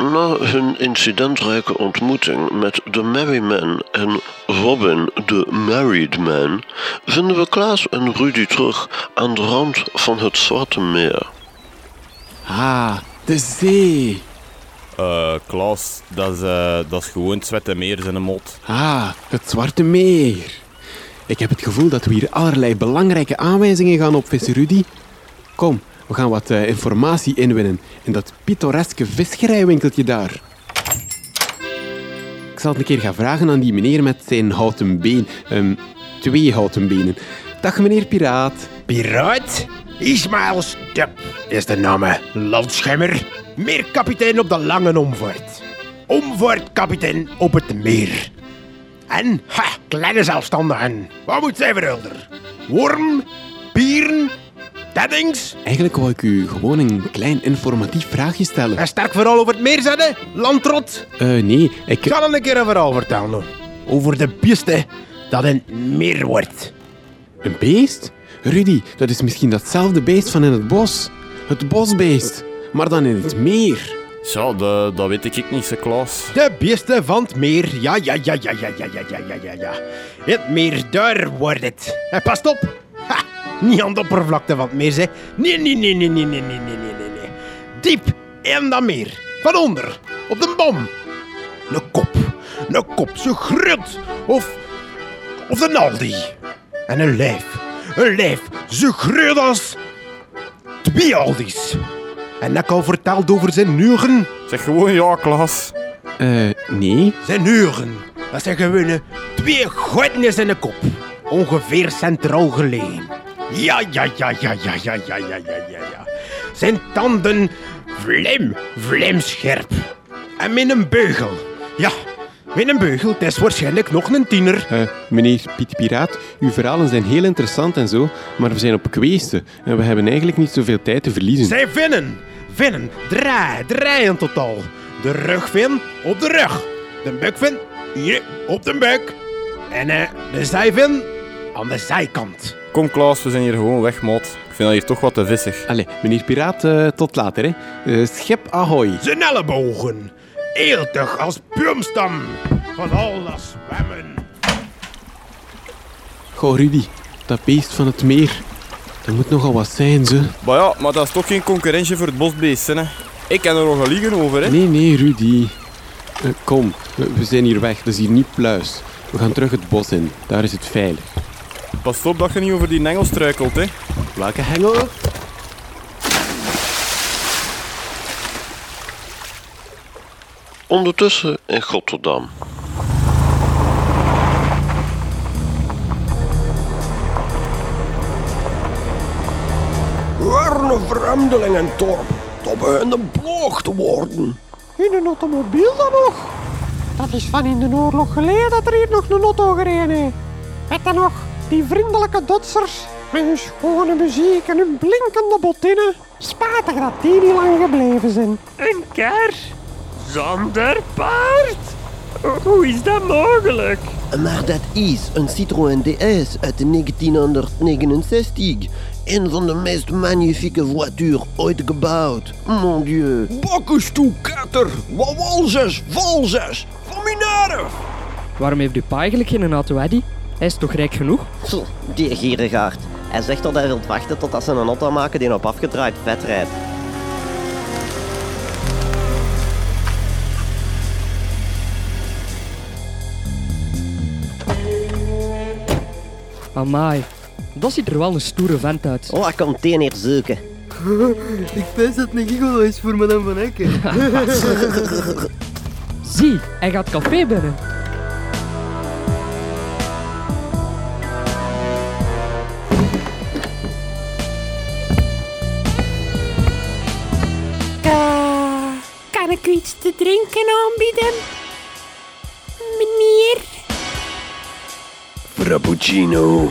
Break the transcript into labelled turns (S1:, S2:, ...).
S1: Na hun incidentrijke ontmoeting met de Merry Man en Robin de Married Man vinden we Klaas en Rudy terug aan de rand van het Zwarte Meer.
S2: Ah, de zee.
S3: Eh, Klaas, dat is, eh, dat is gewoon het Zwette Meer in de mot.
S2: Ah, het Zwarte Meer. Ik heb het gevoel dat we hier allerlei belangrijke aanwijzingen gaan opvissen, Rudy. Kom, we gaan wat eh, informatie inwinnen in dat pittoreske visserijwinkeltje daar. Ik zal het een keer gaan vragen aan die meneer met zijn houten been. Ehm, twee houten benen. Dag meneer Piraat.
S4: Piraat? Ismaël Stup is de naam. Landschemmer. Meerkapitein op de lange omvaart. Omvaartkapitein op het meer. En, kleine zelfstandigen. Wat moet zij verhulder? Worm? Pieren? Teddings?
S2: Eigenlijk wou ik u gewoon een klein informatief vraagje stellen.
S4: En sterk verhaal over het meer zetten? Landrot?
S2: Eh, nee, ik...
S4: Ik ga dan een keer een verhaal vertellen. Over de beesten dat een meer wordt.
S2: Een beest? Rudy, dat is misschien datzelfde beest van in het bos. Het bosbeest. Maar dan in het meer.
S3: Zo, dat, dat weet ik niet, ze Klaas.
S4: De beesten van het meer. Ja, ja, ja, ja, ja, ja, ja, ja, ja, ja, ja. Het meer, daar wordt het. En past op. Niet aan de oppervlakte van het meer, zeg. Nee, nee, nee, nee, nee, nee, nee, nee, nee, nee, nee. Diep in dat meer. Van onder. Op de bom. Een kop. Een kop, zo groot. Of, of een Aldi. En een lijf. Een lijf, zo groot als twee Aldi's. En dat ik al verteld over zijn neugen.
S3: Zeg gewoon ja, Klaas.
S2: Eh, nee.
S4: Zijn neugen. Dat zijn gewone twee goedjes in de kop. Ongeveer centraal gelegen. Ja, ja, ja, ja, ja, ja, ja, ja, ja, ja, ja. Zijn tanden vlim, vlimscherp. En met een beugel. Ja, met een beugel. Het is waarschijnlijk nog een tiener.
S2: Eh, meneer Piet Piraat, uw verhalen zijn heel interessant en zo, maar we zijn op kweesten en we hebben eigenlijk niet zoveel tijd te verliezen.
S4: Zij vinnen. Vinnen. Draai, draai in totaal. De rugvin op de rug. De bukvin hier op de buk. En eh, de zijvin aan de zijkant.
S3: Kom Klaas, we zijn hier gewoon weg, maat. Ik vind dat hier toch wat te vissig.
S2: Allee, meneer Piraat, eh, tot later, hè. Eh, schep ahoy.
S4: Zijn ellebogen. Eeltig als boomstam. Van al dat zwemmen.
S2: Goh, Rudy, dat beest van het meer. Dat moet nogal wat zijn, ze.
S3: Maar ja, maar dat is toch geen concurrentje voor het bosbeest, hè. Ik ken er nog een liegen over, hè.
S2: Nee, nee, Rudy. Eh, kom, we, we zijn hier weg. Dat is hier niet pluis. We gaan terug het bos in. Daar is het veilig.
S3: Pas op dat je niet over die nengel struikelt, hè.
S2: Welke hengel?
S1: Ondertussen in Rotterdam.
S4: Arme vreemdelingen, Torp. Dat begint een ploeg te worden.
S5: In een automobiel dan nog? Dat is van in de oorlog geleden dat er hier nog een auto gereden heeft. Weet je nog? Die vriendelijke dotsers met hun schone muziek en hun blinkende botinnen. Spatig dat die niet lang gebleven zijn.
S6: Een kar? Zonder paard? Hoe is dat mogelijk?
S7: Maar dat is een Citroën DS uit 1969. Een van de meest magnifieke voitures ooit gebouwd. Mon dieu.
S4: Bakkes toe, kater. Wat walzes. Van.
S6: Waarom heeft uw pa eigenlijk geen auto, Eddy? Hij is toch rijk genoeg?
S7: Zo, die gierigaard. Hij zegt dat hij wilt wachten totdat ze een auto maken die op afgedraaid vet rijdt.
S6: Amai, dat ziet er wel een stoere vent uit.
S7: Oh, hij komt meteen hier zoeken.
S8: Ik wist dat een gigolo is voor madame Van.
S6: Zie, hij gaat café binnen.
S5: Kan ik iets te drinken aanbieden? Meneer?
S4: Frappuccino.